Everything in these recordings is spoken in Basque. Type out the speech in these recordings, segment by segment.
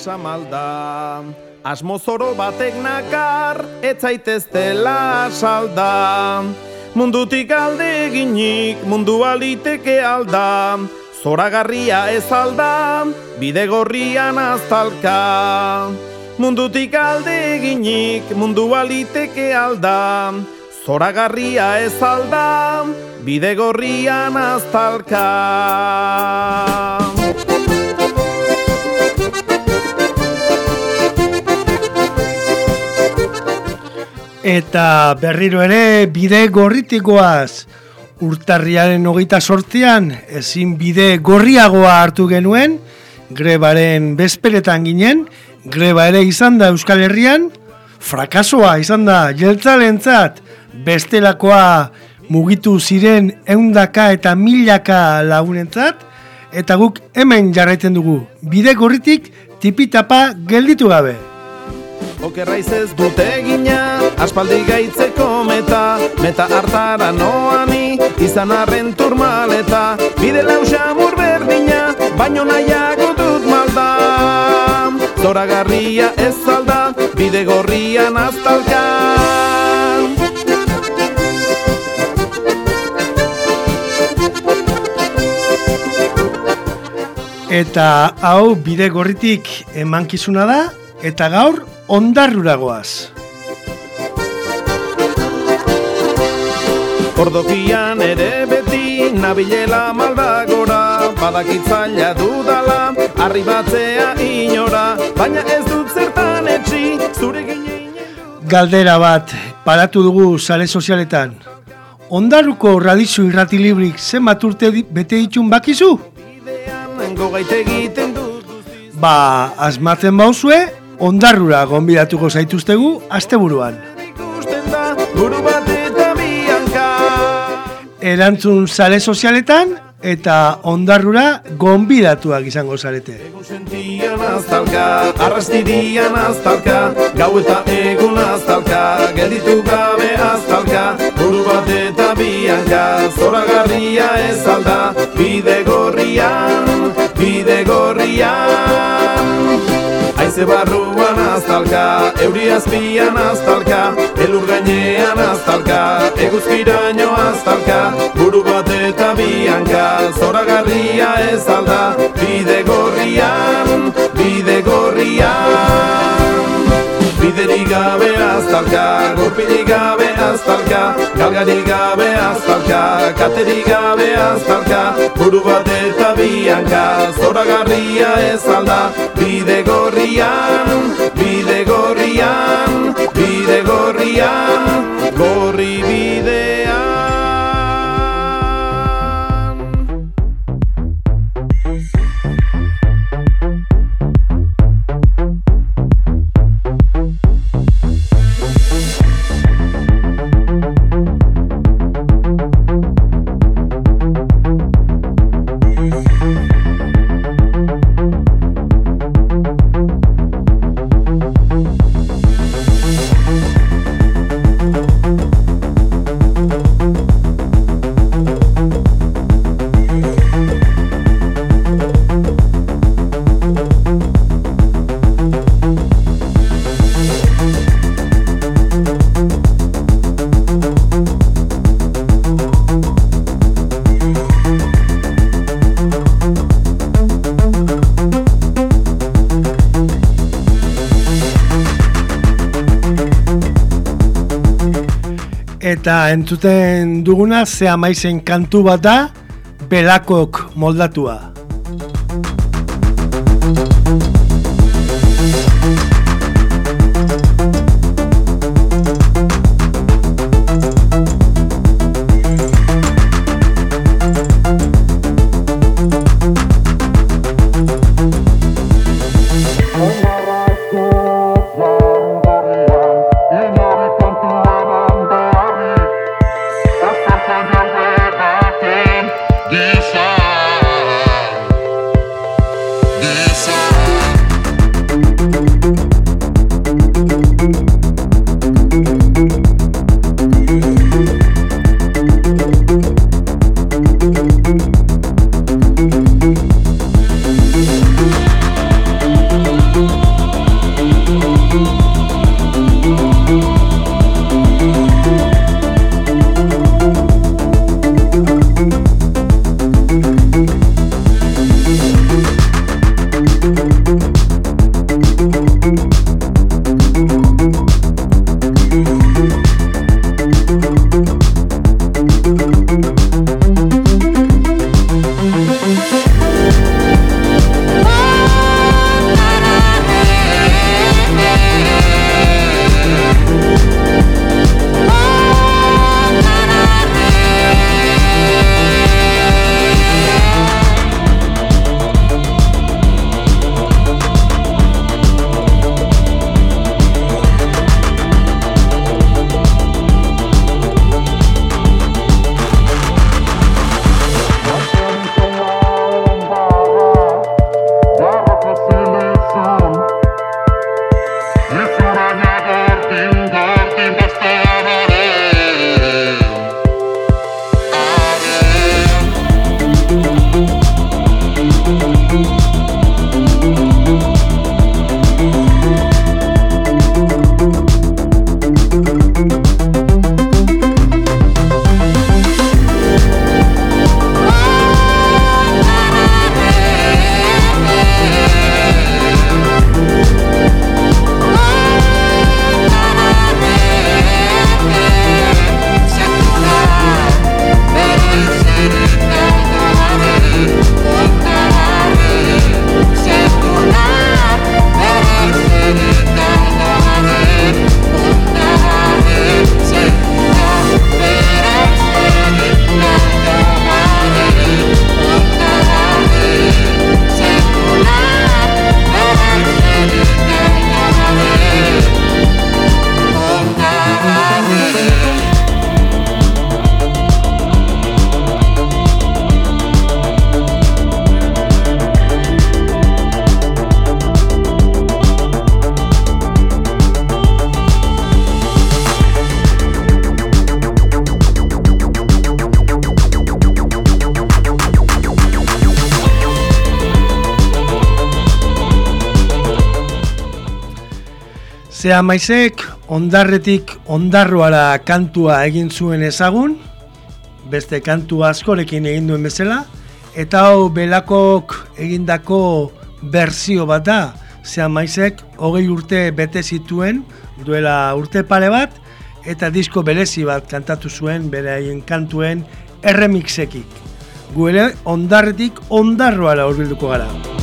samalda. Asmo zoro batek nakar, etzaitez salda. Mundutik alde eginik, mundu aliteke alda. Zoragarria ez alda, bide gorrian aztalka. Mundutik alde eginik, mundu aliteke alda. Zoragarria ez alda, bide gorrian aztalka. Eta berriro ere bide gorritikoaz urtarriaren hogeita sortzean ezin bide gorriagoa hartu genuen grebaren bezperetan ginen greba ere izan da Euskal Herrian frakasoa izan da jeltzalentzat bestelakoa mugitu ziren eundaka eta milaka lagunentzat eta guk hemen jarraiten dugu bide gorritik tipitapa gelditu gabe. Okerraiz ez dute egina, aspaldi gaitzeko meta, meta hartara noani, izan arren turmaleta, bide lausa berdina, baino nahiago dut malda. Zora ez alda, bide gorrian aztalka. Eta hau bide gorritik emankizuna da, eta gaur ondarruragoaz. Ordokian ere beti nabilela maldagora Badakitzaila dudala, arribatzea inora Baina ez dut zertan etxi, zure gine Galdera bat, paratu dugu sare sozialetan Ondarruko radizu irrati librik zenbat urte bete ditun bakizu? Ba, asmatzen bauzue, ondarrura gonbidatuko zaituztegu asteburuan. Erantzun sare sozialetan eta ondarrura gonbidatuak izango zarete. Egun sentian aztalka, arrastirian aztalka Gau eta egun aztalka, gelditu gabe aztalka Buru bat eta bianka, zoragarria ez alda Bide gorrian, bide gorrian Aize barruan aztalka, euri azpian aztalka Elur gainean aztalka, eguzkiraino aztalka Buru bat eta bianka, zoragarria ez alda Bide gorrian, bide gorrian Biderik gabe aztalka, gorpilik gabe aztalka Galgarik gabe aztalka, katerik gabe aztalka Buru bat eta bianka, zoragarria ez alda Bide gorrian, bide gorrian, bide gorrian Gorri bidean Eta entzuten duguna ze amaizen kantu bat da belakok moldatua. Zea maizek ondarretik ondarroara kantua egin zuen ezagun, beste kantu askorekin egin duen bezala, eta hau belakok egindako berzio bat da, zea maizek hogei urte bete zituen, duela urte pare bat, eta disko berezi bat kantatu zuen bere haien kantuen erremixekik. Guele ondarretik ondarroara horbilduko gara.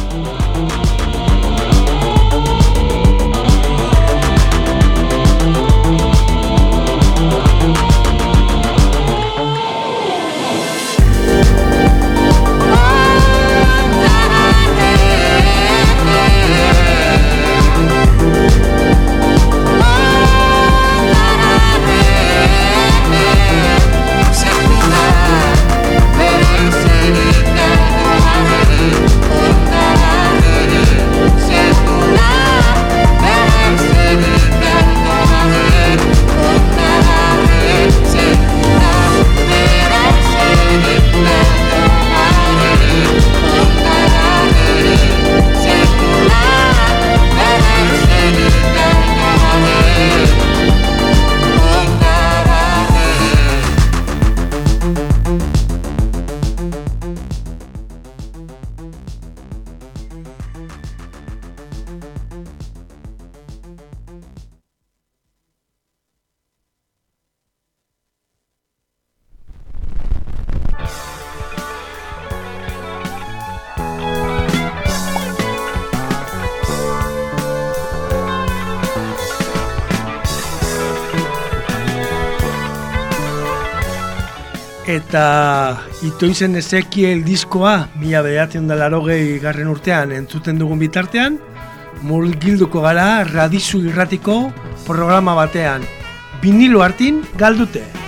Eta itoizen ezekiel diskoa mila behatzen da larogei garren urtean entzuten dugun bitartean mulgilduko gara radizu irratiko programa batean. Vinilo hartin galdute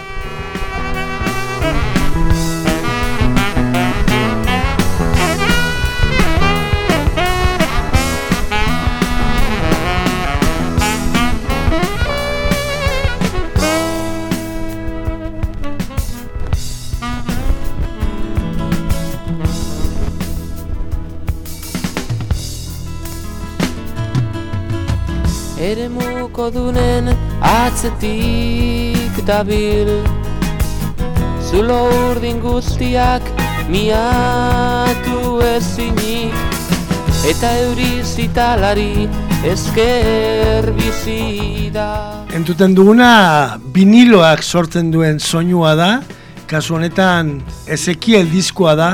dunen atzetik dabil. Zulo urdin guztiak miatu ezinik Eta euri zitalari esker bizida Entuten duguna viniloak sortzen duen soinua da. Kasu honetan Ezekiel diskoa da.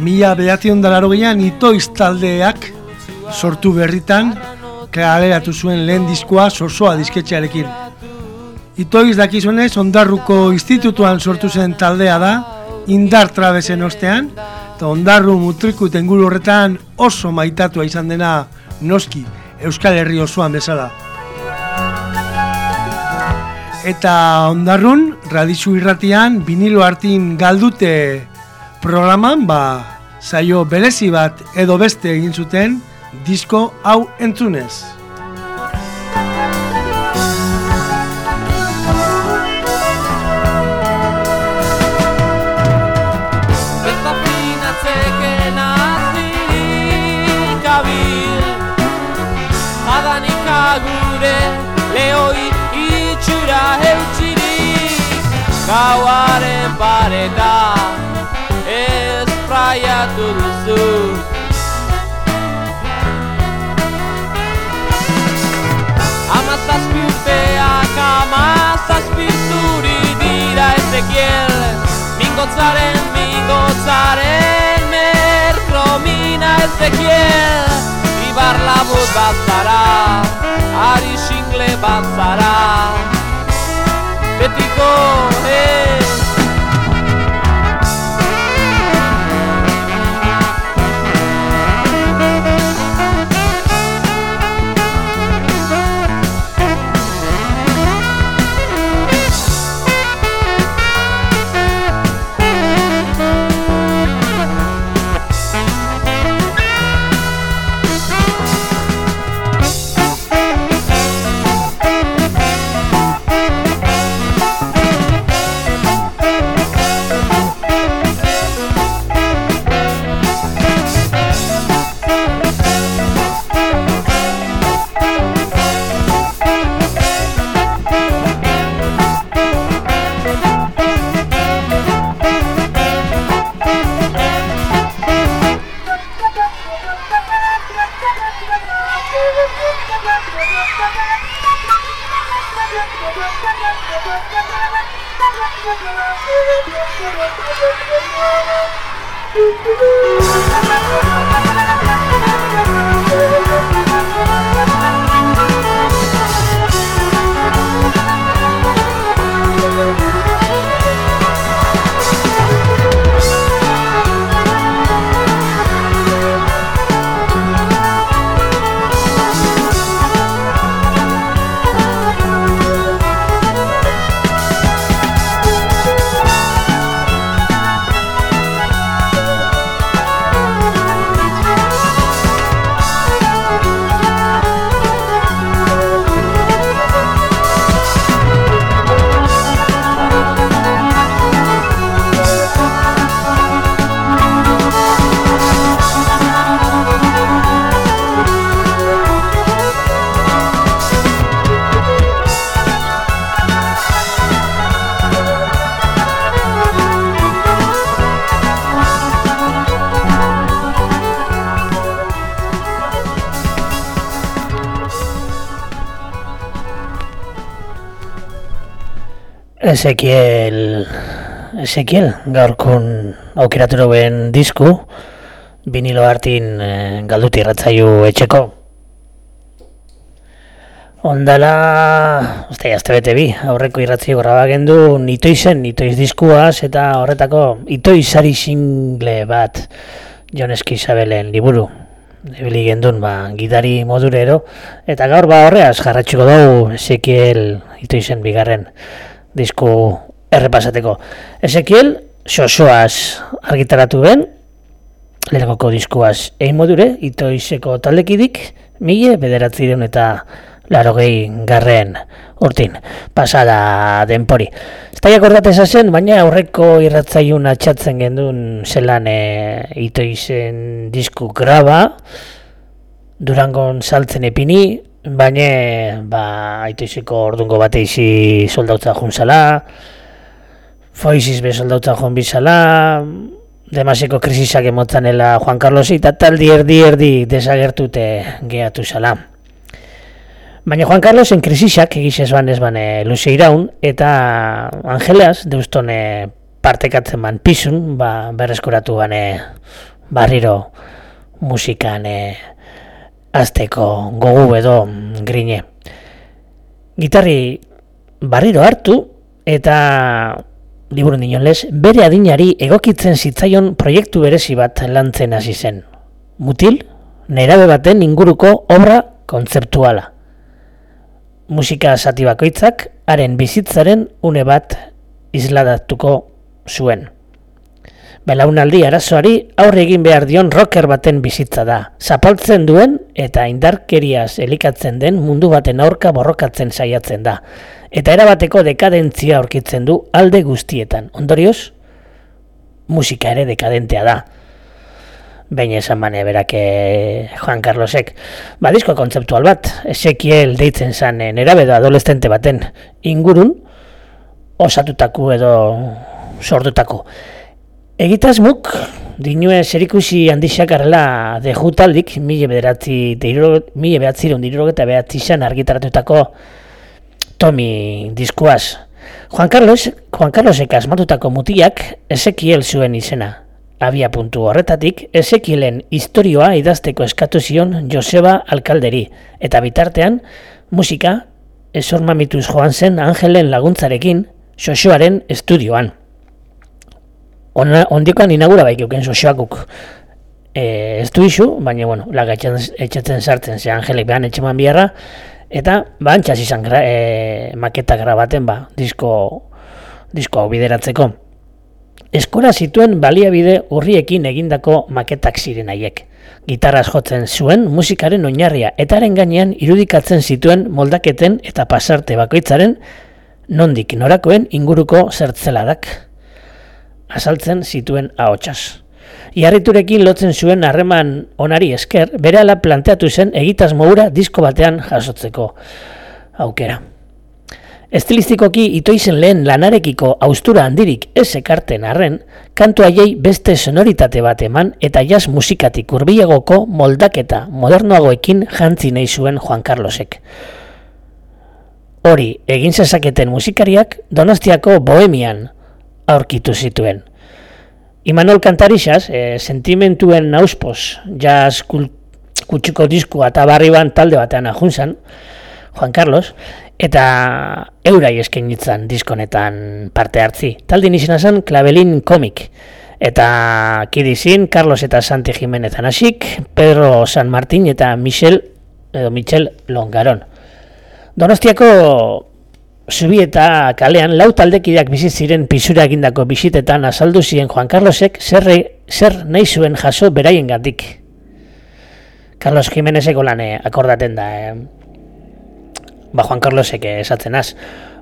Mila behatzion dalaro gehian itoiz taldeak sortu berritan kaleratu zuen lehen diskoa sorsoa disketxearekin. Itoiz dakizuenez, ondarruko institutuan sortu zen taldea da, indar trabesen ostean, eta ondarru mutriku tenguru horretan oso maitatua izan dena noski Euskal Herri osoan bezala. Eta ondarrun, radizu irratian, vinilo hartin galdute programan, ba, zaio berezi bat edo beste egin zuten, disko hau entzunez. gure lehoi itxura Gauaren pareta ez praiatu duzu zazpi zuri dira ezekiel Mingotzaren, mingotzaren merkromina ezekiel. Ibar labut bat zara, ari xingle bat zara. Betiko, eh Ezekiel Ezekiel gaurkun aukeratu duen disku vinilo hartin e, galduti irratzaiu etxeko Ondala, uste, azte bete bi, aurreko irratzi graba gendu nitoizen, nitoiz diskuaz, eta horretako itoizari single bat Jon Eskizabelen liburu. Ebili gendun, ba, gidari modurero, eta gaur ba horreaz jarratxuko dugu Ezekiel itoizen bigarren disku errepasateko. Ezekiel, xoxoaz argitaratu ben, lehenakoko diskuaz egin modure, itoizeko taldekidik, mile bederatzireun eta larogei garren urtin, pasada denpori. Ztaiak ordate zen, baina aurreko irratzaiun atxatzen gendun zelan e, itoizen disku graba, Durangon saltzen epini, baina ba, aitoizeko ordungo bate izi soldautza junzala, foiziz be soldautza jun bizala, demaseko krisisak emotzanela Juan Carlos eta taldi erdi erdi desagertute gehatu zala. Baina Juan Carlos en krisisak egizez ban ez bane luze iraun, eta Angelas deustone partekatzen ban pisun, ba, berreskuratu bane barriro musikan e, azteko gogu edo grine. Gitarri barriro hartu, eta liburun dinon lez, bere adinari egokitzen zitzaion proiektu berezi bat lantzen hasi zen. Mutil, nerabe baten inguruko obra kontzeptuala musika sati bakoitzak haren bizitzaren une bat isladatuko zuen. Belaunaldi arazoari aurre egin behar dion rocker baten bizitza da. Zapaltzen duen eta indarkeriaz elikatzen den mundu baten aurka borrokatzen saiatzen da. Eta erabateko dekadentzia aurkitzen du alde guztietan. Ondorioz, musika ere dekadentea da baina esan bane berak eh, Juan Carlosek. Ba, disko kontzeptual bat, Ezekiel deitzen zen eh, nerabedo adolescente baten ingurun, osatutako edo sortutako. Egitasmuk, dinue zerikusi handixak arrela de jutaldik, mila behatzi, mila behatzi eta behatzi zen argitaratutako Tomi diskuaz. Juan Carlos, Juan Carlosek asmatutako mutiak Ezekiel zuen izena, Abia puntu horretatik, Ezekielen historioa idazteko eskatu zion Joseba Alkalderi, eta bitartean, musika, esormamituz joan zen Angelen laguntzarekin, Xoxoaren estudioan. Ona, ondiokan inagura baik euken Xoxoakuk e, ez du isu, baina, bueno, laga etxetzen sartzen ze Angelek behan etxeman biharra, eta, ba, antxas izan gra, e, maketa grabaten, ba, disko, disko hau bideratzeko. Eskora zituen baliabide urriekin egindako maketak ziren haiek. Gitarraz jotzen zuen musikaren oinarria etaren gainean irudikatzen zituen moldaketen eta pasarte bakoitzaren nondik norakoen inguruko zertzeladak. Azaltzen zituen ahotsaz. Iarriturekin lotzen zuen harreman onari esker, bere planteatu zen egitaz moura disko batean jasotzeko aukera. Estilistikoki itoizen lehen lanarekiko austura handirik ez ekarten arren, kantu haiei beste sonoritate bat eman eta jazz musikatik urbiagoko moldaketa modernoagoekin jantzi nahi zuen Juan Carlosek. Hori, egin zezaketen musikariak Donostiako Bohemian aurkitu zituen. Imanol Kantarixas, e, sentimentuen auspos, jazz kutsuko diskua eta barri ban talde batean ajunzan, Juan Carlos, eta eurai eskainitzen diskonetan parte hartzi. Talde izena zen Klabelin Komik, eta kidizin Carlos eta Santi Jimenez anasik, Pedro San Martín eta Michel, edo Michel Longaron. Donostiako Zubi eta kalean lau taldekideak bizi ziren pisura egindako bisitetan azaldu ziren Juan Carlosek zer, zer nahi zuen jaso beraien gatik. Carlos Jimenezeko lane akordaten da, eh? ba Juan Carlosek esatzen az.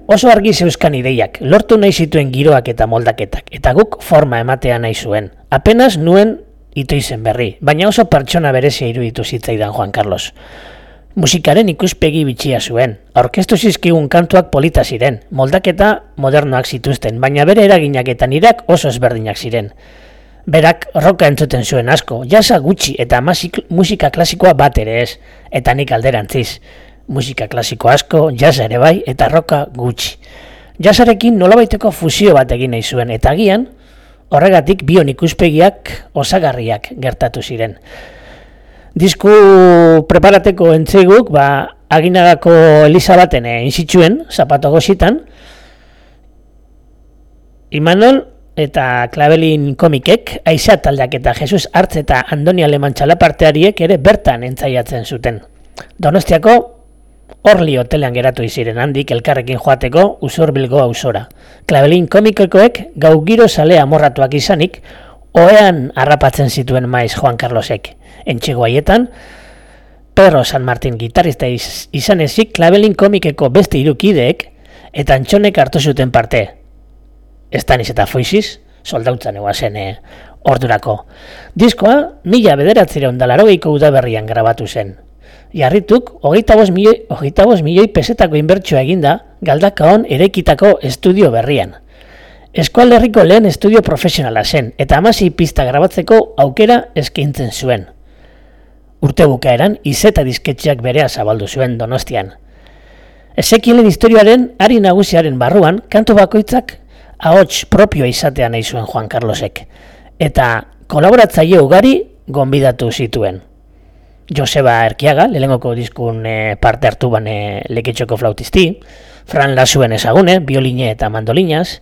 Oso argi zeuzkan ideiak, lortu nahi zituen giroak eta moldaketak, eta guk forma ematea nahi zuen. Apenas nuen itoizen berri, baina oso pertsona berezia iruditu zitzaidan Juan Carlos. Musikaren ikuspegi bitxia zuen, aurkeztu zizkigun kantuak polita ziren, moldaketa modernoak zituzten, baina bere eraginak eta nirak oso ezberdinak ziren. Berak roka entzuten zuen asko, jasa gutxi eta masik, musika klasikoa bat ere ez, eta nik alderantziz musika klasiko asko, jazz ere bai, eta roka gutxi. Jazzarekin nolabaiteko fusio bat egin nahi zuen, eta agian, horregatik bion ikuspegiak osagarriak gertatu ziren. Disku preparateko entzeiguk, ba, aginagako Elisa baten inzitsuen, zapato gozitan, Imanol eta Klabelin komikek, Aiza taldeak eta Jesus Artz eta Andoni Aleman txalaparteariek ere bertan entzaiatzen zuten. Donostiako Orli hotelean geratu iziren handik elkarrekin joateko usurbilgo ausora. Klabelin komikokoek gau giro salea morratuak izanik, oean harrapatzen zituen maiz Juan Carlosek. Entxego haietan, Pedro San Martin gitarista iz, izan ezik Klabelin komikeko beste irukideek eta antxonek hartu zuten parte. Estaniz eta foiziz, soldautzan eguazen eh, ordurako. Diskoa, mila bederatzireun ondalarogeiko udaberrian grabatu zen jarrituk, hogeita bos milioi, hogeita bos milioi pesetako inbertsua eginda, galdaka hon erekitako estudio berrian. Eskualderriko lehen estudio profesionala zen, eta amasi pista grabatzeko aukera eskaintzen zuen. Urte bukaeran, izeta disketxeak berea zabaldu zuen donostian. Ezekielen historioaren, ari nagusiaren barruan, kantu bakoitzak ahots propioa izatea nahi zuen Juan Carlosek. Eta kolaboratzaile ugari gonbidatu zituen. Joseba Erkiaga, lehengoko diskun e, parte hartu bane leketxoko flautisti, Fran Lasuen ezagune, bioline eta mandolinaz,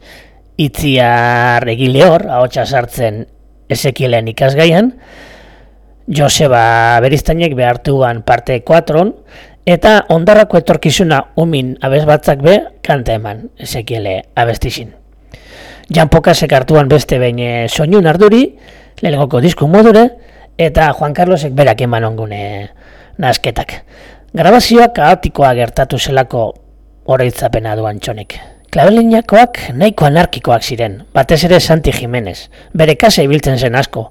Itziar Egileor, ahotsa sartzen Ezekielen ikasgaian, Joseba Beriztainek behartu ban parte 4 eta ondarrako etorkizuna umin abez batzak be, kanta eman Ezekiele abestizin. Jan Pokasek hartuan beste behin eh, soinun arduri, lehengoko diskun modure, eta Juan Carlosek berak eman ongune nasketak. Grabazioak kaotikoa gertatu zelako oroitzapena duan txonek. Klabelinakoak nahiko anarkikoak ziren, batez ere Santi Jimenez, bere kasa ibiltzen zen asko.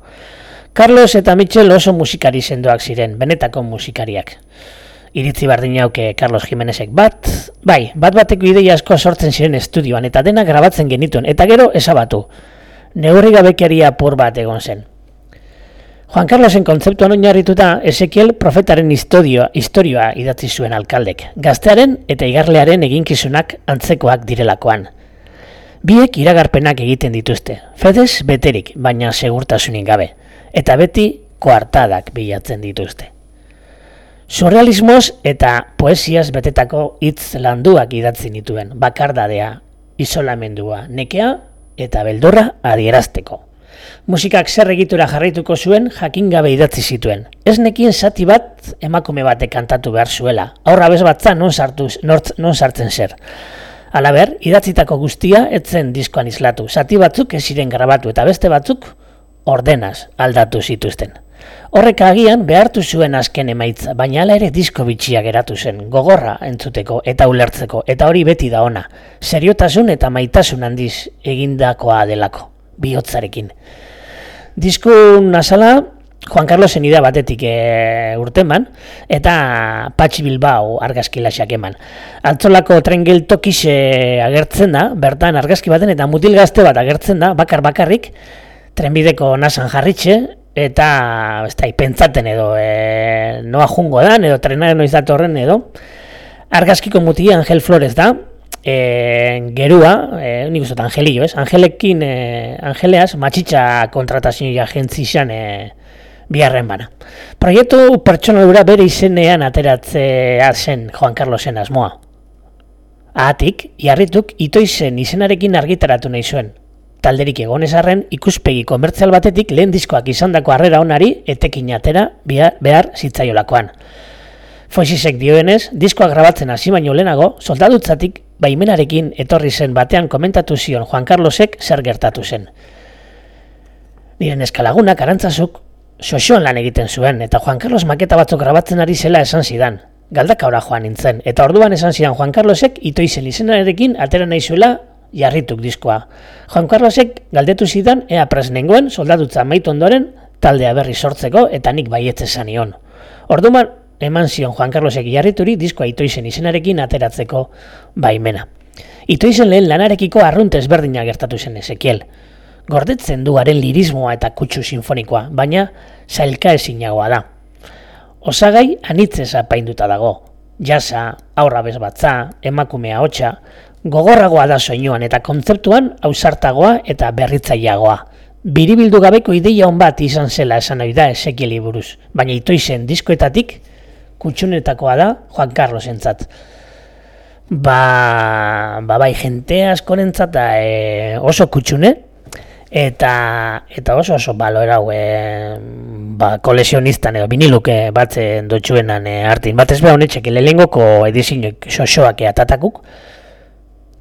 Carlos eta Michel oso musikari sendoak ziren, benetako musikariak. Iritzi bardin hauke Carlos Jimenezek bat, bai, bat bateko ideia asko sortzen ziren estudioan, eta dena grabatzen genituen, eta gero esabatu. Neurri gabekeria pur bat egon zen. Juan Carlosen kontzeptuan oinarrituta Ezekiel profetaren historioa, historioa idatzi zuen alkaldek, gaztearen eta igarlearen eginkizunak antzekoak direlakoan. Biek iragarpenak egiten dituzte, fedez beterik, baina segurtasunik gabe, eta beti koartadak bilatzen dituzte. Surrealismoz eta poesiaz betetako hitz landuak idatzi nituen, bakardadea, isolamendua, nekea eta beldurra adierazteko musikak zer egitura jarraituko zuen jakin gabe idatzi zituen. Ez nekien zati bat emakume batek kantatu behar zuela. Aurra bez batza non, sartu, non sartzen zer. Alaber, idatzitako guztia etzen diskoan islatu. Zati batzuk ez ziren grabatu eta beste batzuk ordenaz aldatu zituzten. Horrek agian behartu zuen azken emaitza, baina ala ere disko bitxia geratu zen, gogorra entzuteko eta ulertzeko, eta hori beti da ona. Seriotasun eta maitasun handiz egindakoa delako, bihotzarekin. Diskun nazala, Juan Carlosen idea batetik e, urteman, eta Patxi Bilbao argazki lasak eman. Altzolako tren geltokiz agertzen da, bertan argazki baten, eta mutil gazte bat agertzen da, bakar bakarrik, trenbideko nasan jarritxe, eta ez da, pentsaten edo, e, noa jungo da, edo trenaren noiz datorren edo. Argazkiko mutia Angel Flores da, e, gerua, e, nik uste, angelio, ez? Angelekin, e, angeleaz, matxitxa kontratazio agentzi izan e, biharren bana. Proiektu pertsonalura bere izenean ateratzea zen Juan Carlosen asmoa. Ahatik, jarrituk, itoizen izenarekin argitaratu nahi zuen. Talderik egonezarren, ikuspegi komertzial batetik lehen diskoak izandako harrera onari etekin atera behar, zitzaiolakoan. Foixisek dioenez, diskoa grabatzen hasi baino lehenago, soldadutzatik baimenarekin etorri zen batean komentatu zion Juan Carlosek zer gertatu zen. Niren eskalagunak arantzazuk soxoan lan egiten zuen, eta Juan Carlos maketa batzuk grabatzen ari zela esan zidan. Galdaka ora joan nintzen, eta orduan esan zidan Juan Carlosek itoizen izenarekin atera nahi zuela jarrituk diskoa. Juan Carlosek galdetu zidan ea presnengoen soldadutza maitu ondoren taldea berri sortzeko eta nik baietze zanion. Orduan eman zion Juan Carlosek jarrituri diskoa itoizen izenarekin ateratzeko baimena. Itoizen lehen lanarekiko arrunt ezberdina gertatu zen Ezekiel. Gordetzen du haren lirismoa eta kutsu sinfonikoa, baina zailka ezinagoa da. Osagai anitzez apainduta dago. Jasa, aurra bezbatza, emakumea hotxa, gogorragoa da soinuan eta kontzeptuan ausartagoa eta berritzaileagoa. Biribildu gabeko ideia hon bat izan zela esan nahi da Ezekieli buruz, baina itoizen diskoetatik kutsunetakoa da Juan Carlos entzat. Ba, ba bai, jente askorentzat e, oso kutsune, eta eta oso oso balora hau e, ba, kolesionistan edo biniluke batzen dotxuenan e, artin. Batez beha honetxek, lehenengoko edizinek xoxoak eatatakuk,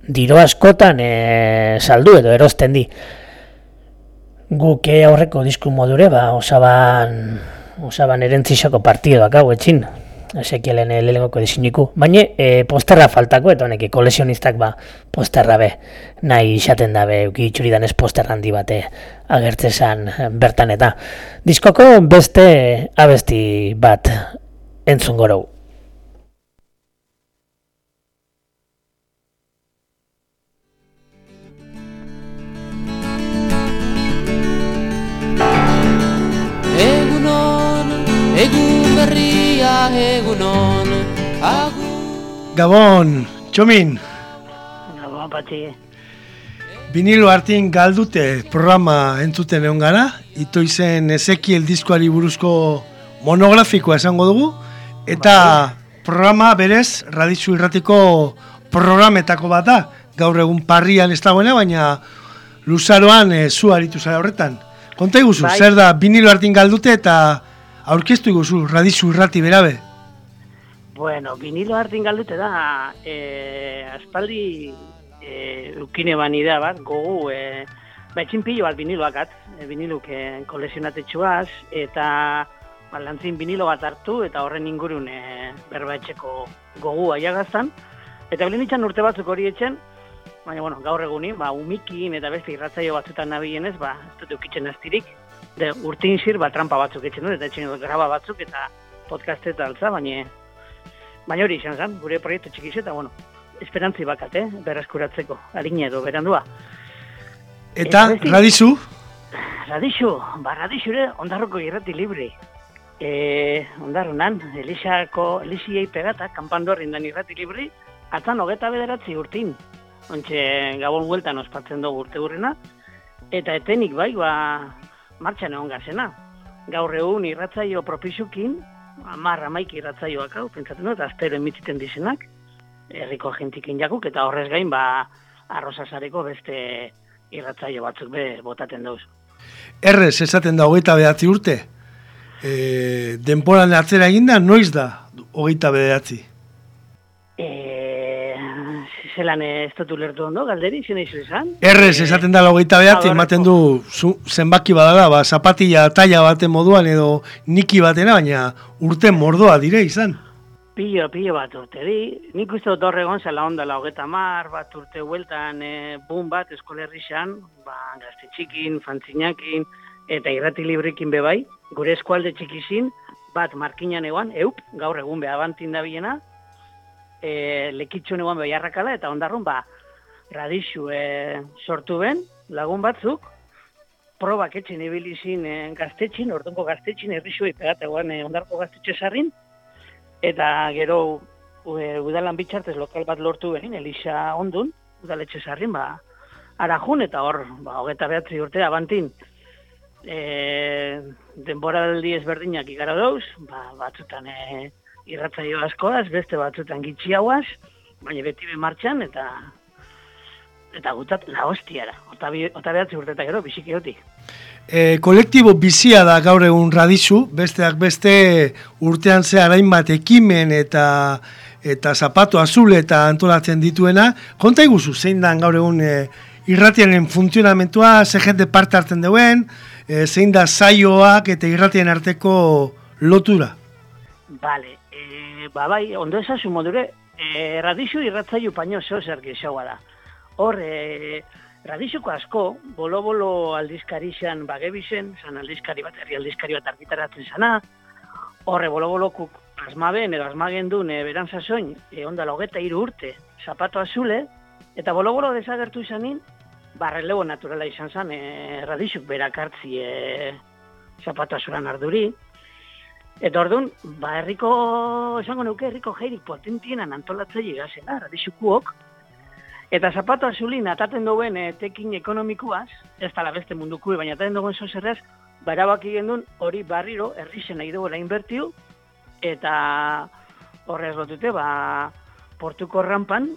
diro askotan e, saldu edo erosten di. Guk aurreko disku modure, ba, osaban, osaban erentzisako partidoak hau etxin, Ezekielen e, lehengoko disiniku. Baina e, posterra faltako, eta honek kolesionistak ba, posterra be, nahi izaten dabe, uki itxuri danez poster handi bate agertzezan bertan eta. Diskoko beste abesti bat entzun gorou. Egun berria egunon agur Gabon, txomin, Gabon pati. vinilo hartin galdute programa entzuten egon gara, ito izen Ezekiel diskoari buruzko monografikoa esango dugu, eta programa berez, radizu irratiko programetako bat da, gaur egun parrian ez dagoena, baina luzaroan e, zu aritu zara horretan. Konta iguzu, Bai. zer da vinilo hartin galdute eta aurkeztu iguzu radizu irrati berabe. Bueno, vinilo hartin galdute da, e, aspaldi e, ukine bani da bat, gogu, e, betxin pilo bat viniloak at, e, viniluk e, kolezionatetxuaz, eta ba, lantzin vinilo bat hartu, eta horren ingurun e, berbaetxeko gogu aiagaztan. Eta belen itxan urte batzuk hori etxen, baina bueno, gaur egunin, ba, umikin eta beste irratzaio batzutan nabilenez, ba, ez dut eukitzen aztirik, de urtin zir, ba, trampa batzuk etxen dut, eta etxen dut graba batzuk, eta podcastet altza, baina baina hori izan zen, gure proiektu txikiz eta, bueno, esperantzi bakat, eh, berreskuratzeko, harina edo berandua. Eta Eta radizu, Radixu, ba, radixure ondarroko irrati libre. E, ondarrunan, Elisako, Elisiei pegata, kanpandorrin den irrati libri, atzan hogeta bederatzi urtin. Ontxe, gabon bueltan ospatzen dugu urte hurrena. Eta etenik bai, ba, martxan egon gazena. Gaur egun irratzaio propisukin, amar amaik irratzaioak hau, pentsatzen dut, astero emitziten dizenak, herriko agentikin jakuk, eta horrez gain, ba, arrozasareko beste irratzaio batzuk be botaten dauz. errez esaten da hogeita behatzi urte. E, denporan atzera eginda, noiz da hogeita behatzi. E, zelan ez dut ulertu ondo, galderi, zin eizu izan? Errez esaten da hogeita behatzi, abarreko. ematen du zu, zenbaki badala, ba, zapatilla taila baten moduan edo niki batena, baina urte mordoa dire izan. Pilo, pilo bat urte di. Nik uste dut horregon zela ondala hogeta mar, bat urte hueltan e, bun bat eskolerrixan, ba, gazte txikin, fantzinakin, eta irrati librikin bebai, gure eskualde txikizin, bat markinan egoan, eup, gaur egun beha bantin da biena, e, lekitxun egoan beharrakala, eta ondarrun, ba, radixu e, sortu ben, lagun batzuk, probak etxin ibilizin e, gaztetxin, orduko gaztetxin, errixu ipegate egoan e, ondarko gaztetxe sarrin, eta gero e, udalan bitxartez lokal bat lortu behin, Elisa Ondun, udaletxe sarrin, ba, arajun, eta hor, ba, hogeta behatzi urte, abantin, e, denboraldi ezberdinak igara dauz, ba, batzutan e, irratzaio askoaz, beste batzutan gitxiagoaz, baina beti be martxan, eta eta gutat la hostiara. Ota, bi, ota behatzi urte eta gero, biziki hotik. E, kolektibo bizia da gaur egun radizu, besteak beste urtean zehar hainbat ekimen eta eta zapatu azul eta antolatzen dituena. Konta iguzu, zein da gaur egun e, irratianen funtzionamentua, ze jende parte hartzen duen, e, zein da zaioak eta irratien arteko lotura? Bale, e, ba bai, ondo ezazu modure, e, radizu irratzaio paino zeo zer gexaua da. Hor, e, radizuko asko, bolo-bolo aldizkari xan bagebisen, zan aldizkari bat, herri aldizkari bat argitaratzen zana, horre bolo-bolokuk asmaben edo asmagen duen e, beran zazoin, e, onda logeta iru urte, zapato azule, eta bolo-bolo desagertu izanin, ba, relebo naturala izan zen, e, radizuk berak hartzi e, zapato azuran arduri, Eta orduan, ba, herriko, esango nuke, herriko jairik potentienan antolatzei gazela, radizukuok, eta zapato azulin ataten duen e, tekin ekonomikoaz, ez tala beste munduku, baina ataten duen zozerrez, barabak gendun hori barriro, herri nahi duela inbertiu, eta horrez lotute, ba, portuko rampan,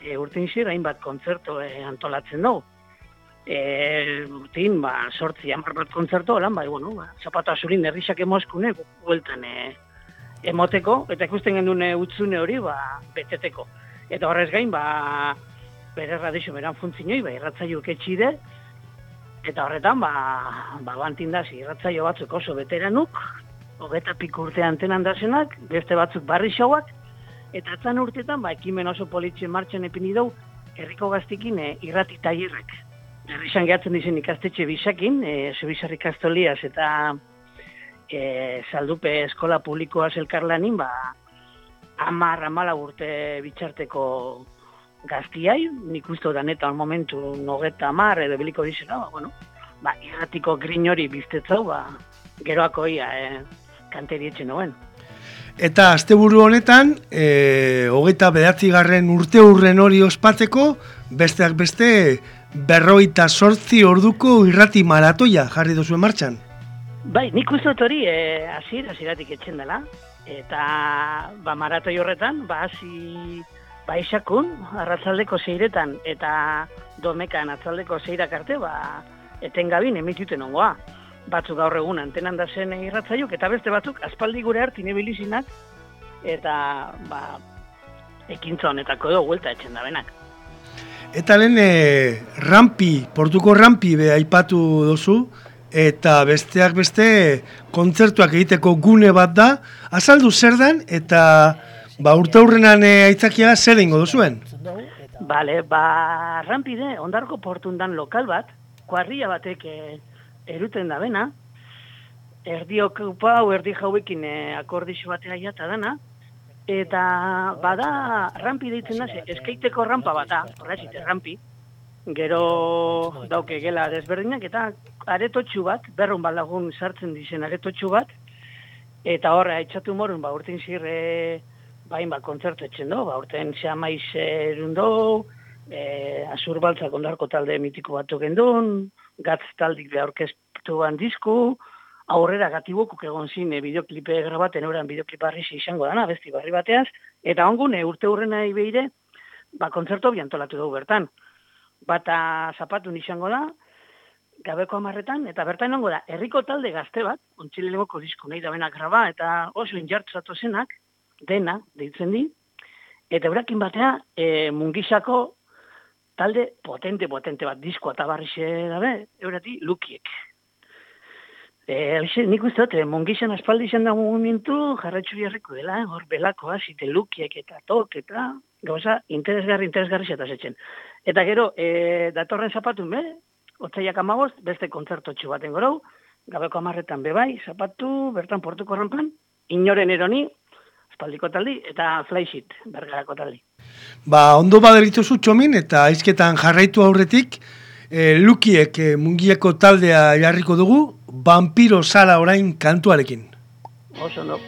e, urtein zir, hainbat kontzerto e, antolatzen dugu. E, urtein, ba, sortzi amar bat kontzerto, lan, bai, bueno, ba, zapato azurin herrisak emoskune, bueltan e, emoteko, eta ikusten gendun e, utzune hori, ba, beteteko. Eta horrez gain, ba, bere radixo beran funtzinoi, ba, irratzaio ketxide, eta horretan, ba, ba, bantindazi, irratzaio batzuk oso veteranuk, hogeta pik urte antenan dazenak, beste batzuk barri xauak, eta atzan urtetan, ba, ekimen oso politzen martxan epini dugu, herriko gaztikin e, irrati taierrek. Herrizan gehatzen dizen ikastetxe bisakin, e, Zubizarri Kastoliaz eta e, Saldupe Eskola Publikoa zelkarlanin, ba, amar, amala urte bitxarteko gaztiai, nik uste da neta al momentu nogeta amar edo biliko dizena, ba, bueno, ba, irratiko grin hori biztetzau, ba, geroako ia, e, kanteri etxe noen. Eta asteburu honetan, e, hogeita bedatzi garren urte hurren hori ospatzeko, besteak beste, berroita sortzi orduko irrati maratoia jarri duzuen martxan. Bai, nik uste dut hori, e, azir, aziratik etxen dela. Eta, ba, maratoi horretan, ba, hasi, ba, isakun, arratzaldeko zeiretan, eta domekan atzaldeko zeirak arte, ba, etengabin emituten ongoa batzuk gaur egun antenan da zen irratzaiuk, eta beste batzuk aspaldi gure hartin ebilizinak, eta ba, ekintza honetako edo huelta etxen da benak. Eta lehen e, rampi, portuko rampi be aipatu dozu, eta besteak beste kontzertuak egiteko gune bat da, azaldu zer den, eta ba, urte hurrenan e, aitzakia zer ingo duzuen? Bale, ba, rampi de, ondarko portundan lokal bat, kuarria batek e, eruten da bena, erdi okupa, erdi jauekin e, akordixo batea jata dana, eta bada rampi deitzen da, eskaiteko rampa bata, horretxite rampi, gero dauke gela desberdinak, eta aretotxu bat, berron balagun sartzen dizen aretotxu bat, eta horre, haitxatu morun, ba, urten zirre, bain, ba, kontzertu do, ba, urten xamaiz erundo, e, azur baltzak ondarko talde mitiko batu gendun, gatz taldik behar orkestu disku, aurrera gatibokuk egon zin e, bideoklipe grabaten euran bideoklipa izango dana, besti barri bateaz, eta ongun e, urte hurrena beire, ba, kontzertu biantolatu dugu bertan. Bata zapatu izango da, gabeko amarretan, eta bertan ongo da, herriko talde gazte bat, ontzilelegoko disko nahi da graba, eta oso injartzatu zenak, dena, deitzen di, eta eurakin batea, e, mungisako talde potente, potente bat, disko eta barri dabe, eurati, lukiek. E, Alixe, nik uste dut, mongizan aspaldi da momentu, jarretxu biarriko dela, hor belako zite lukiek eta tok, eta gauza, interesgarri, interesgarri zeta zetzen. Eta gero, e, datorren zapatu, be, otzaiak amagoz, beste kontzerto baten gorau, gabeko amarretan bebai, zapatu, bertan portuko rampan, inoren eroni, espaldiko taldi, eta flyshit, bergarako taldi. Ba, ondo baderitu zu txomin, eta aizketan jarraitu aurretik, e, lukiek e, mungieko taldea jarriko dugu, vampiro sala orain kantuarekin. Oso, no.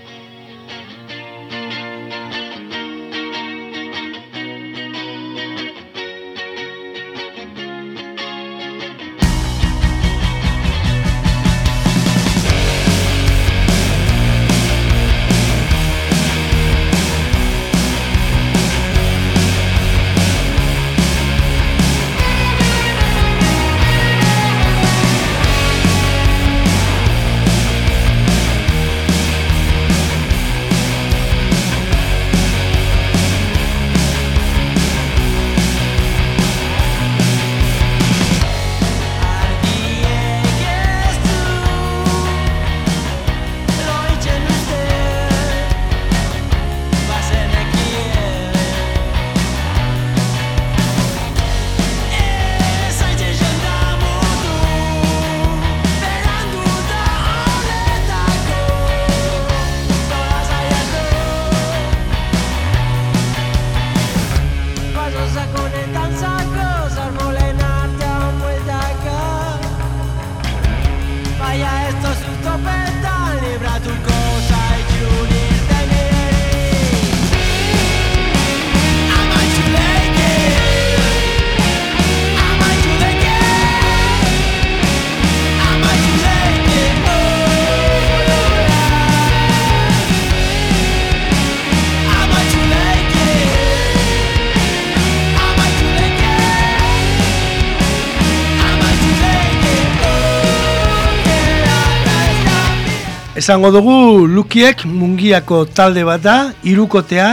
Esango dugu Lukiek mungiako talde bat da, irukotea,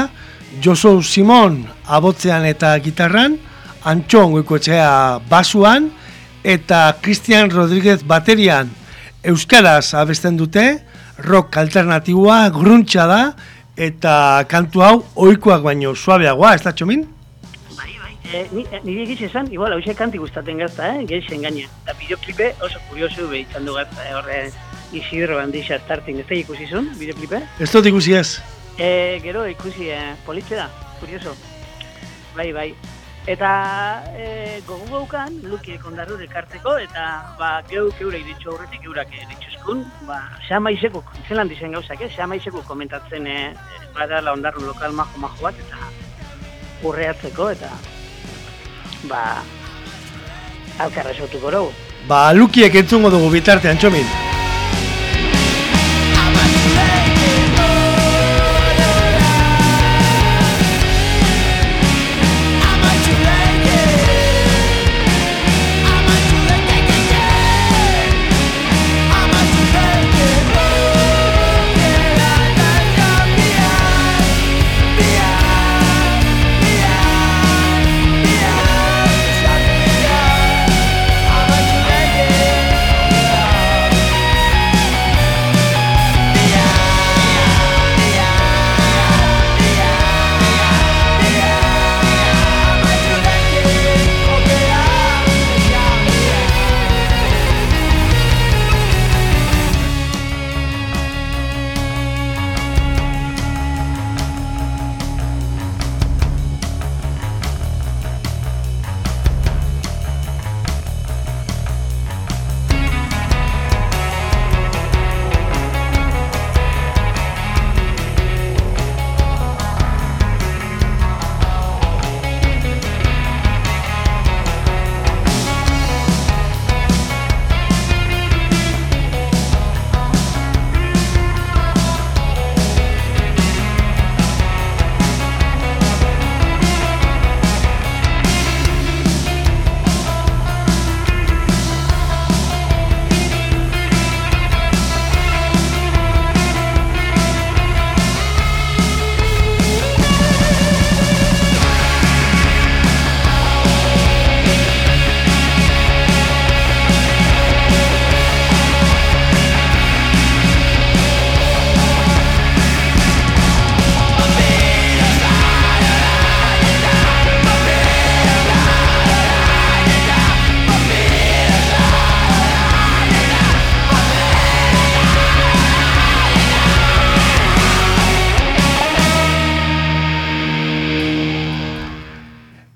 Josu Simon abotzean eta gitarran, Antxon goikoetxea basuan, eta Cristian Rodríguez baterian euskaraz abesten dute, rock alternatiboa, gruntxa da, eta kantu hau ohikoak baino suabeagoa, ez da txomin? Bai, bai. E, ni, e, nire egiz esan, igual, hau kanti gustaten gazta, eh? Gehixen gaina. Eta bideoklipe oso kuriosu behitzen du gazta, eh? Isidro Bandixa starting, ez da ikusi zuen, bideoklipe? Ez dut ikusi ez. E, gero ikusi, eh, politxe da, kurioso. Bai, bai. Eta e, gogu gaukan, luki ekondarru dekarteko, eta ba, geu keura iritsu aurretik, geurak iritsu ba, xama izeko, zelan dizen gauzak, eh? xama izeko komentatzen, eh, badala ondarru lokal majo majo bat, eta urreatzeko, eta ba, alkarra esotuko dugu. Ba, lukiek entzungo dugu bitartean, txomin.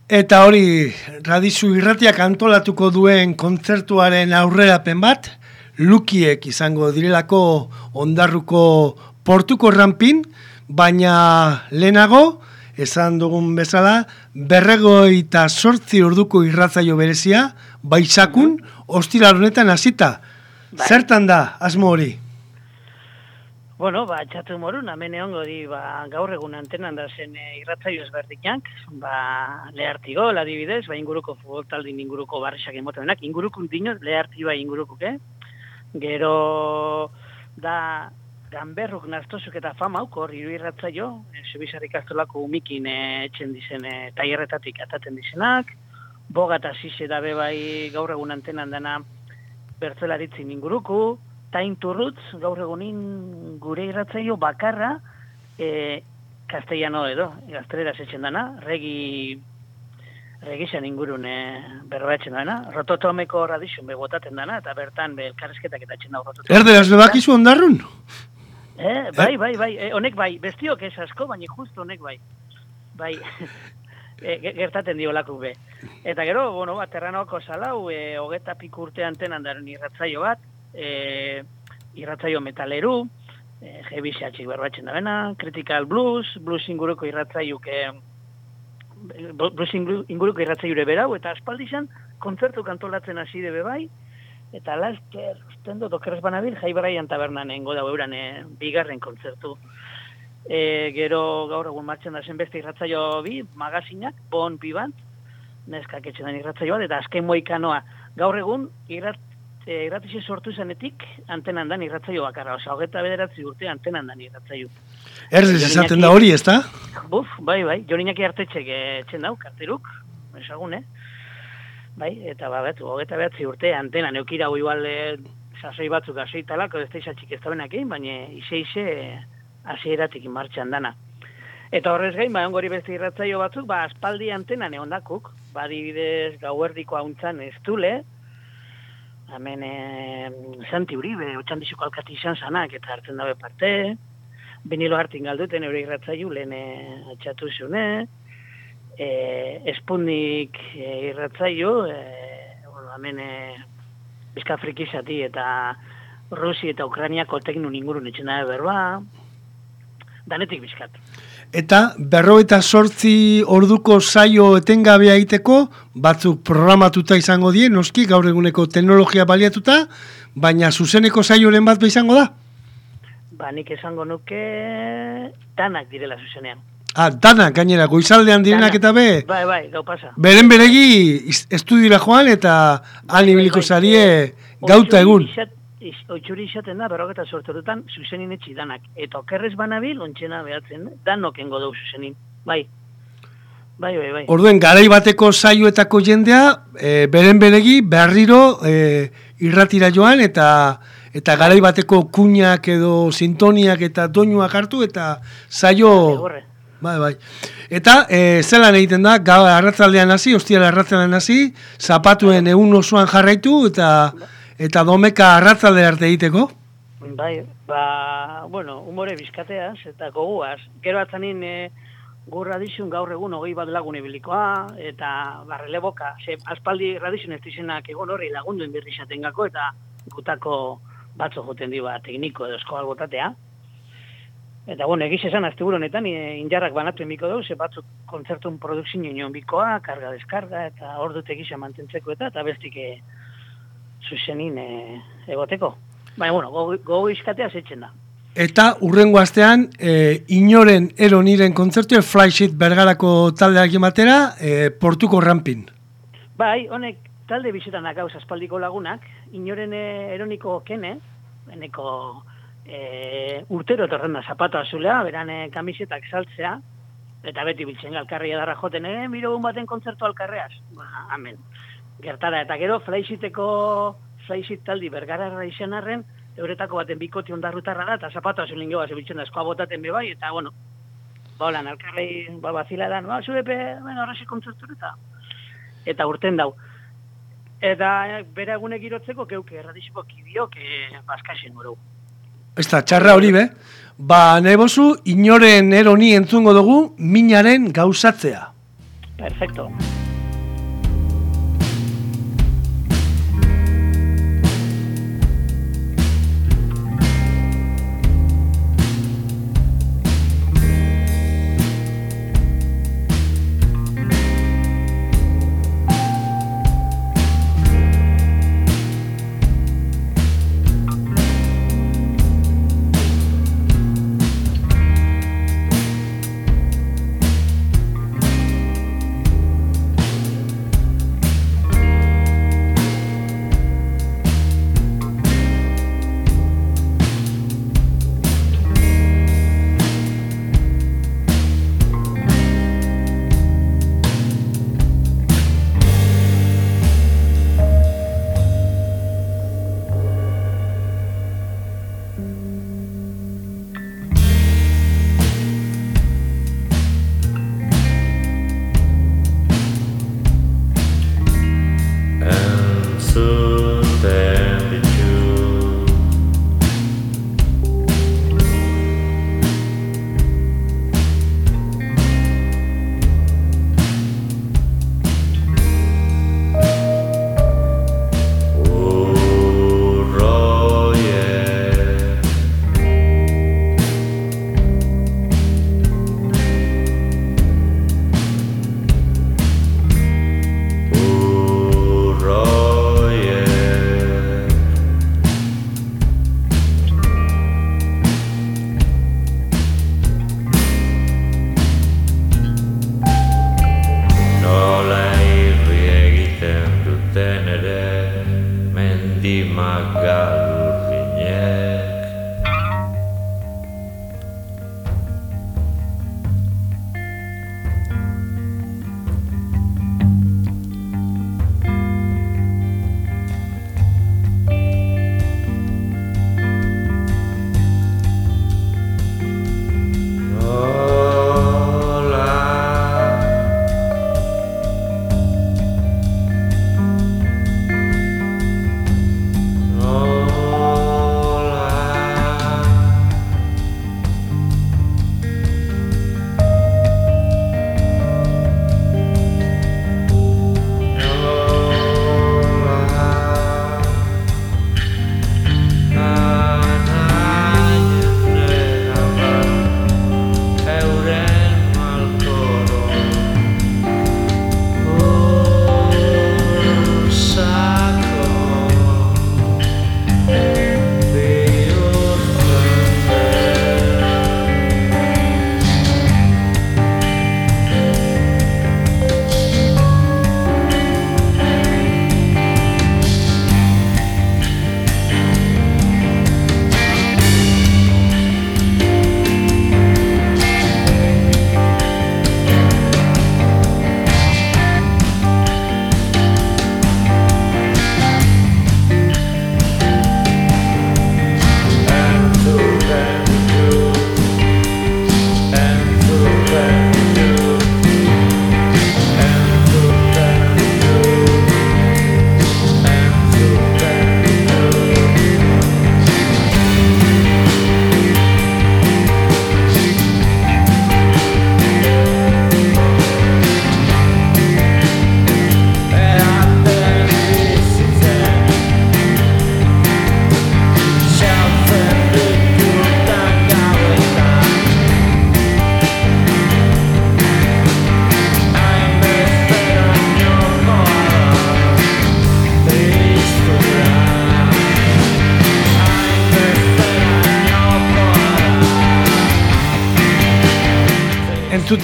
Eta hori, radizu irratiak antolatuko duen kontzertuaren aurrerapen bat, lukiek izango direlako ondarruko portuko rampin, baina lehenago, esan dugun bezala, berregoi eta sortzi orduko irratzaio berezia, baizakun, hostilarunetan hasita. Bai. Zertan da, asmo hori? Bueno, ba, txatu morun, hemen egongo di, ba, gaur egun antenan da zen e, irratzaio ezberdinak, ba, lehartigo, ladibidez, ba, inguruko futbol taldin inguruko barrixak emotenak, inguruko dino, leharti ba inguruko, ke? Gero, da, ganberruk naztozuk eta fama hor iru irratzaio, e, subizarrik astolako umikin e, etxen dizen, e, taierretatik ataten dizenak, bogat asize da bai gaur egun antenan dana bertzelaritzin Tain Turrutz, gaur egunin gure irratzaio bakarra, e, castellano edo, gaztelera setzen dana, regi, regizan ingurun e, berroatzen dana, rototomeko radizun begotaten dana, eta bertan be, elkarrezketak eta txenda rototomeko. Erderaz bebakizu ondarrun? Eh, bai, bai, bai, e, honek bai, bestiok ez asko, baina justo honek bai. Bai, e, gertaten dio laku be. Eta gero, bueno, bat, terranoko salau, e, hogeta pikurte antenan daren irratzaio bat, e, irratzaio metaleru, e, heavy xatxik berbatzen da bena, critical blues, blues inguruko irratzaiuk, e, blues inguruko irratzaiure berau, eta aspaldi kontzertu kantolatzen hasi debe bai, eta laster, usten dut, okeraz banabil, jai baraian tabernan engo da euran e, bigarren kontzertu. E, gero gaur egun martzen da zen beste irratzaio bi, magazinak, bon bibant, neskak etxetan irratzaio bat, eta azken moikanoa, gaur egun irrat, e, irratxe sortu zenetik antenan dan irratzaio bakarra, osea, hogeta bederatzi urte antenan dan irratzaio. Erdez esaten da hori, ezta? Buf, bai, bai, joninak hartetxek etxen dau, karteruk, esagun, eh? Bai, eta ba, betu, hogeta behatzi urte antena, neukira igual e, sasoi batzuk hasi talako, ez da izatxik ez da baina ise ise hasieratik martxan dana. Eta horrez gain, ba, ongori beste irratzaio batzuk, ba, aspaldi antena neondakuk, ba, dibidez gauerdiko hauntzan ez dule, hemen e, Santi Uribe, otxandiziko alkati izan zanak, eta hartzen dabe parte, benilo hartin galduten eure irratzaio lehen e, atxatu zune, e, espundik e, irratzaio, e, bueno, hemen e, bizka eta Rusi eta Ukrainiako teknu ingurun etxena berba, danetik bizkat. Eta berro eta sortzi orduko saio etengabea egiteko, batzuk programatuta izango die, noski gaur eguneko teknologia baliatuta, baina zuzeneko saioren bat izango da? Ba, nik esango nuke danak direla zuzenean. Ah, danak, gainera, goizaldean direnak eta be? Bai, bai, gau pasa. Beren beregi estudira joan eta alibiliko bai, bai, zarie gauta egun oitxuri izaten da, berroketa sorterutan, zuzenin etxi danak. Eta okerrez banabil, ontxena behatzen, danok engo dugu zuzenin. Bai. Bai, bai, bai. Orduen, garai bateko saioetako jendea, e, beren beregi, berriro e, irratira joan, eta eta garai bateko kuñak edo sintoniak eta doinuak hartu, eta saio... Bai, bai. Eta, e, zelan egiten da, gau arratzaldean hasi, ostiala arratzaldean hasi, zapatuen egun osoan jarraitu, eta... Bai eta domeka arratzalde arte egiteko? Bai, ba, bueno, umore bizkateaz eta goguaz. Gero atzanin e, gurra dizun gaur egun hogei bat lagun ibilikoa, eta barrele boka, ze, aspaldi radizun ez dizenak egon horri lagunduen birri gako, eta gutako batzo joten di ba, tekniko edo esko albotatea. Eta, bueno, egiz esan, azte buronetan, e, injarrak banatu emiko dugu, ze batzuk kontzertun produkzin nion bikoa, karga deskarga, eta hor dut egisa mantentzeko eta, eta bestik e, zuzenin e, egoteko. Baina, bueno, gogo go izkatea zetzen da. Eta urrengo astean, e, inoren ero niren kontzertu, flysheet bergarako taldeak ematera, e, portuko rampin. Bai, honek talde bizetan gauz aspaldiko lagunak, inoren eroniko kene, eneko e, urtero etorren da zapata azulea, beran e, kamisetak saltzea, eta beti biltzen galkarri edarra joten, e, miro baten kontzertu alkarreaz. Ba, amen gertara. Eta gero, flaixiteko, flaixit taldi bergarra izan arren, euretako baten bikoti ondarrutarra da, eta zapatu azu lingoa zebitzen da, eskoa botaten bebai, eta, bueno, ba, hola, nalkarrei, ba, bazila edan, ba, zure pe, bueno, horresi kontzertu eta, urten dau. Eta bere egunek irotzeko, keuke, erradiziko kibio, que baskasen gure. Ez da, txarra hori, be? Ba, nebozu, inoren eroni entzungo dugu, minaren gauzatzea. Perfecto.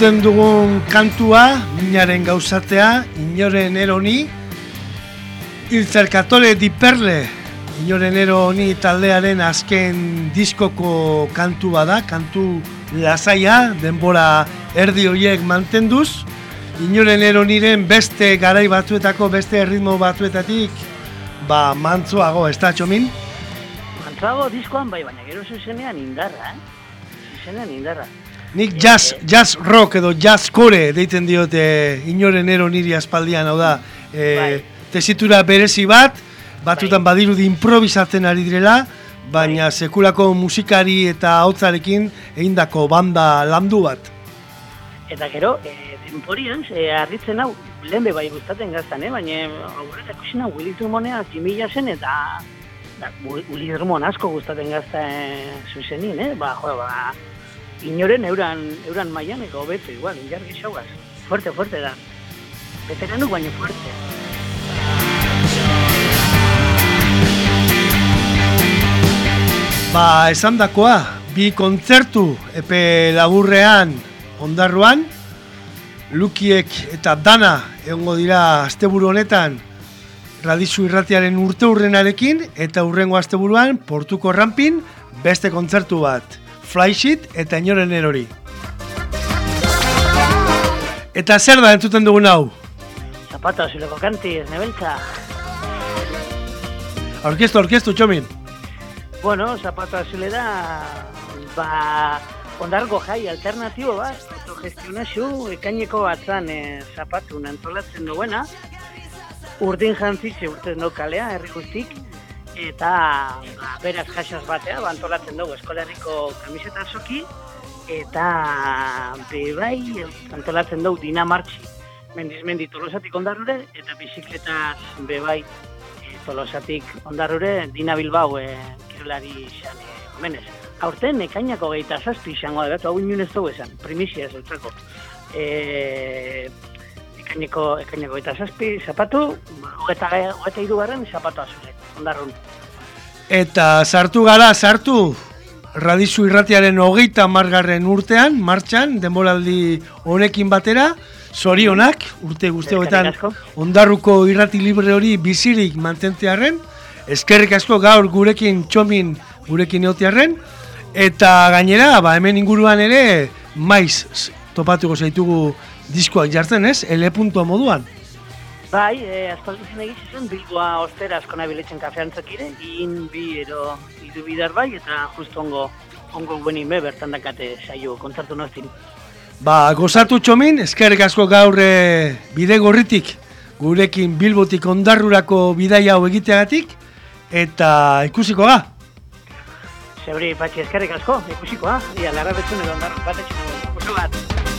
Entzuten dugun kantua, minaren gauzatea, inoren eroni, Iltzerkatole di Perle, inoren eroni taldearen azken diskoko kantu bada, kantu lasaia, denbora erdi horiek mantenduz, inoren eroniren beste garai batzuetako, beste erritmo batzuetatik, ba, mantzuago, ez da txomin? Mantzago diskoan bai, baina gero zuzenean indarra, eh? Zuzenean indarra. Nik jazz, jazz rock edo jazz core deiten diote inoren ero niri aspaldian, hau da, e, Bai. tesitura berezi bat, batzutan Bai. badirudi improvisatzen ari direla, baina sekulako musikari eta hautzarekin egindako banda landu bat. Eta gero, e, denporian, e, harritzen hau, lehen bai gustatzen gaztan, eh? baina aurretak kusina Willy Drummonea zimila zen eta da, Willy Drummond asko gustatzen gazten zuzenin, eh? ba, jo, ba, inoren euran, euran mailan eko beto, igual, injar gixaugaz. Fuerte, fuerte da. Veteranuk baino fuerte. Ba, esan dakoa, bi kontzertu epe laburrean ondarruan, Lukiek eta Dana egongo dira asteburu honetan Radizu irratiaren urte eta urrengo asteburuan Portuko Rampin beste kontzertu bat, Flysheet eta inoren erori. Eta zer da entzuten dugun hau? Zapato, zuleko kanti, ez nebeltza. Orkestu, orkestu, txomin. Bueno, zapato azule da, ba, ondargo jai alternatibo bat, autogestionazio, ekaineko batzan e, zapatu antolatzen duena, urdin jantzitze urte no kalea, herri guztik, eta ba, beraz jasaz batea, ba, antolatzen dugu eskolarriko kamiseta soki, eta bebai antolatzen dugu dinamartxi, mendiz mendi tolosatik ondarrure, eta bizikletaz bebai e, tolosatik ondarrure, dina bilbau e, kirolari xan e, omenez. Aurten ekainako gehieta zazpi izango betu hau inun ez dugu esan, primizia ez dutzako. E, ekaineko, ekaineko gehieta zazpi, zapatu, hogeta, hogeta irugarren zapatu azule, ondarrun. Eta sartu gara, sartu, Radizu irratiaren hogeita margarren urtean, martxan, denboraldi honekin batera, zorionak, urte guztioetan asko. ondarruko irrati libre hori bizirik mantentearen, eskerrik asko gaur gurekin txomin gurekin eotiarren, eta gainera, ba, hemen inguruan ere, maiz topatuko zaitugu diskoak jartzen, ez? L puntua moduan. Bai, e, aspaldi zen egiz izan, Bilboa ostera asko nabiletzen kafeantzakire, in bi ero idu bidar bai, eta justo ongo, ongo buenin be, bertan dakate saio kontzertu noztin. Ba, gozatu txomin, eskerrik asko gaur e, bide gorritik, gurekin bilbotik ondarrurako bidaia hau egiteagatik, eta ikusiko ga. Zeuri, patxi eskerrik asko, ikusikoa, ia, larra betzun edo ondar bat etxen oso bat.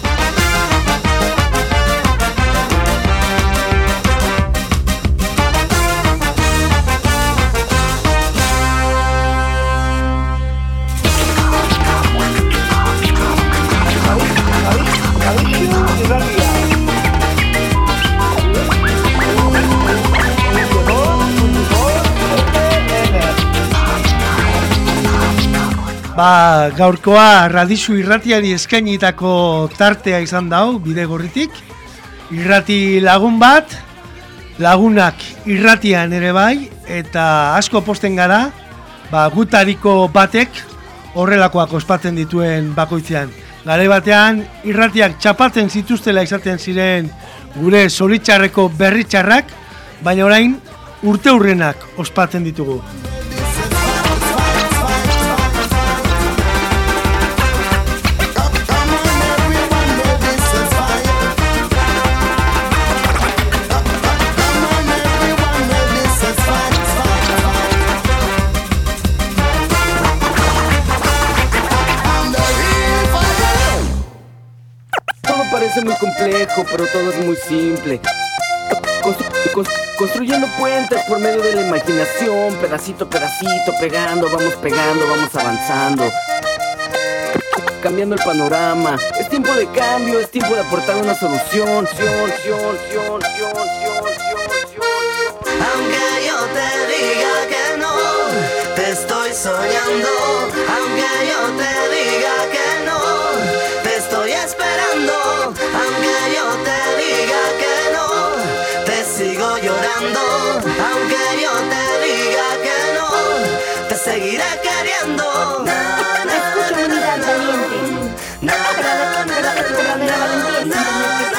Ba, gaurkoa radizu irratiari eskainitako tartea izan dau, bide gorritik. Irrati lagun bat, lagunak irratian ere bai, eta asko posten gara, ba, gutariko batek horrelakoak ospatzen dituen bakoitzean. Gare batean, irratiak txapatzen zituztela izaten ziren gure zoritxarreko berritxarrak, baina orain urte hurrenak ospatzen ditugu. Muy complejo, pero todo es muy simple. Construyendo puentes por medio de la imaginación, pedacito a pedacito, pegando, vamos pegando, vamos avanzando. Cambiando el panorama, es tiempo de cambio, es tiempo de aportar una solución. Aunque yo te diga que no, te estoy soñando. Aunque yo te diga esperando. Aunque yo te diga que no, te sigo llorando. Aunque yo te diga que no, te seguiré queriendo. Na, na, Escucha unidad valiente. na, na, na, Verdadera valentía es entender que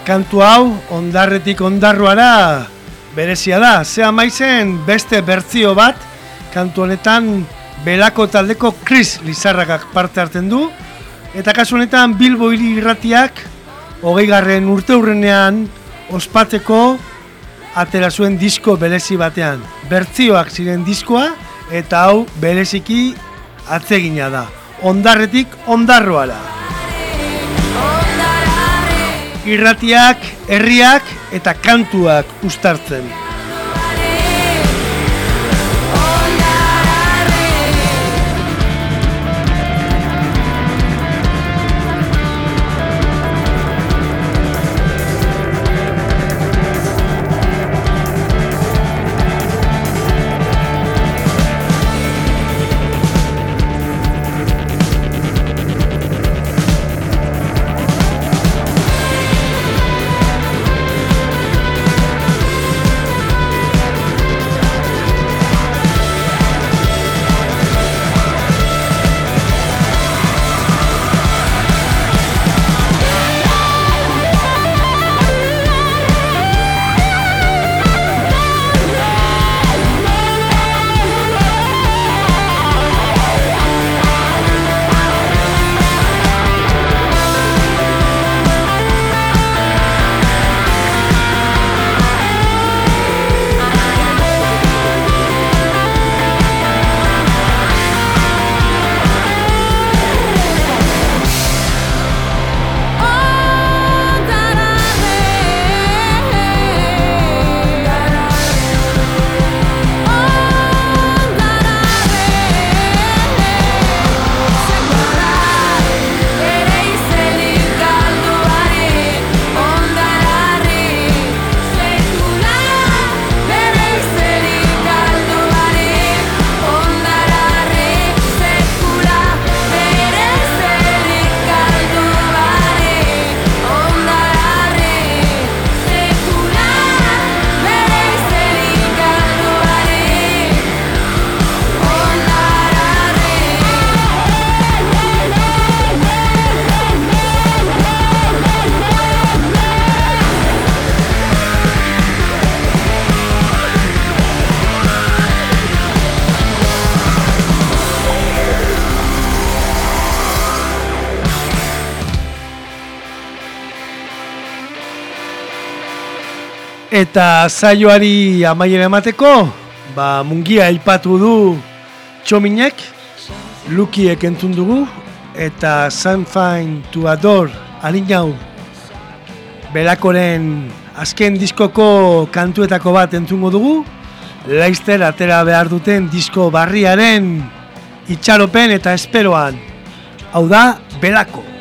Kantu hau, ondarretik ondarruara berezia da. Zea maizen beste bertzio bat, kantu honetan belako taldeko Chris Lizarrakak parte hartzen du. Eta kasu honetan Bilbo hiri irratiak, hogei garren urte hurrenean, ospatzeko atera zuen disko berezi batean. Bertzioak ziren diskoa, eta hau bereziki atzegina da. Ondarretik ondarroara. Irratiak, herriak eta kantuak ustartzen. Eta saioari amaiera emateko, ba mungia aipatu du txominek, lukiek entzun dugu, eta Sunfine to Adore alinau belakoren azken diskoko kantuetako bat entzungo dugu, Laizter atera behar duten disko barriaren itxaropen eta esperoan. Hau da, belako.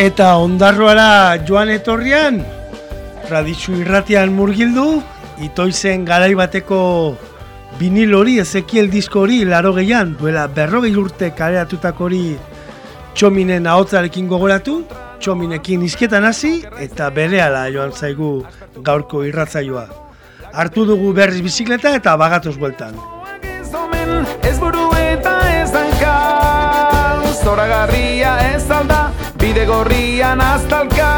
Eta ondarroara joan etorrian, tradizu irratian murgildu, itoizen garai bateko vinil hori, Ezekiel disko hori, laro gehian, duela berrogei urte kareatutako hori txominen ahotzarekin gogoratu, txominekin izketan hasi eta berehala joan zaigu gaurko irratzaioa. Hartu dugu berriz bizikleta eta bagatoz bueltan. Ez buru eta ez hanka Zoragarria ez alda, bide gorrian aztalka.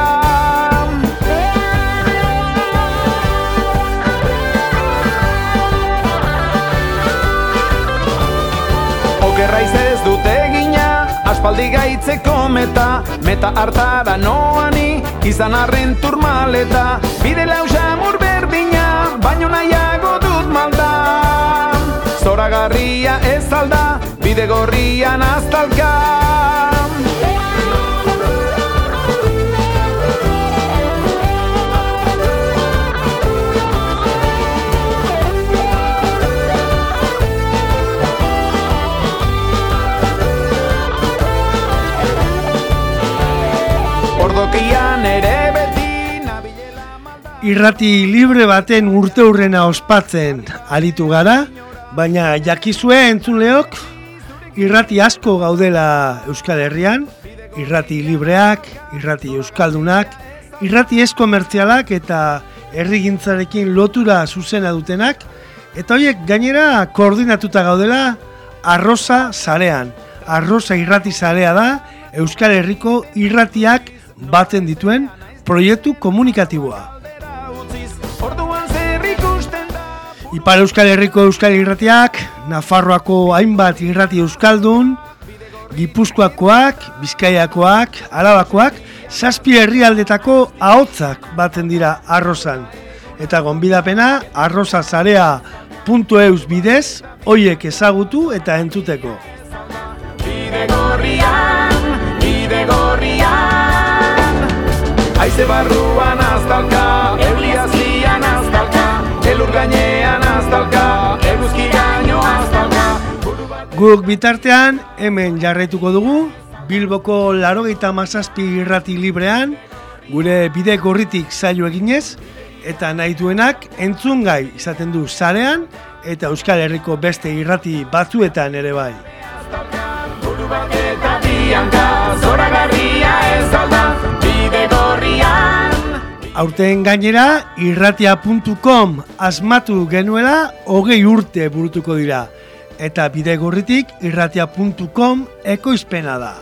Okerraiz ez dute egina, aspaldi gaitzeko meta Meta hartara noani, izan arren turmaleta. Bide lausa mur berdina, baino nahiago dut malda. Zoragarria ez alda, bide gorrian aztalka Irrati libre baten urte hurrena ospatzen aritu gara, baina jakizue entzuleok, irrati asko gaudela Euskal Herrian, irrati libreak, irrati euskaldunak, irrati ez komertzialak eta herrigintzarekin lotura zuzena dutenak, eta horiek gainera koordinatuta gaudela arroza zarean. Arroza irrati zarea da Euskal Herriko irratiak batzen dituen proiektu komunikatiboa. Ipar Euskal Herriko Euskal Irratiak, Nafarroako hainbat irrati euskaldun, Gipuzkoakoak, Bizkaiakoak, Arabakoak, zazpi herrialdetako ahotzak batzen dira arrozan. Eta gonbidapena arrozazarea.eus bidez, hoiek ezagutu eta entzuteko. Bide gorrian, bide gorrian Aize barruan aztalka, euriazlian aztalka Elur gainean Guk bitartean, hemen jarraituko dugu, Bilboko larogeita mazazpi irrati librean, gure bide gorritik zailo eginez, eta nahi duenak entzungai izaten du zarean, eta Euskal Herriko beste irrati batzuetan ere bai. Buru baketa bianka, zoragarria ez alda Bide gorrian Aurten gainera, irratia.com asmatu genuela hogei urte burutuko dira. Eta bide gorritik irratia.com ekoizpena da.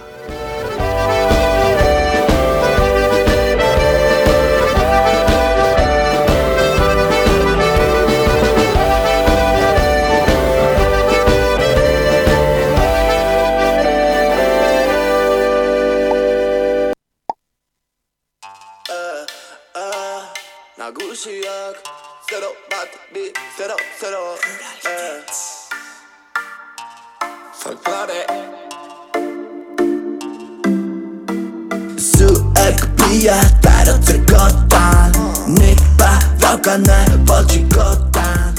Nagusiak Zero bat bi Forgot it. Su ek pia taro te gotan. Nick pa valka ne pochi gotan.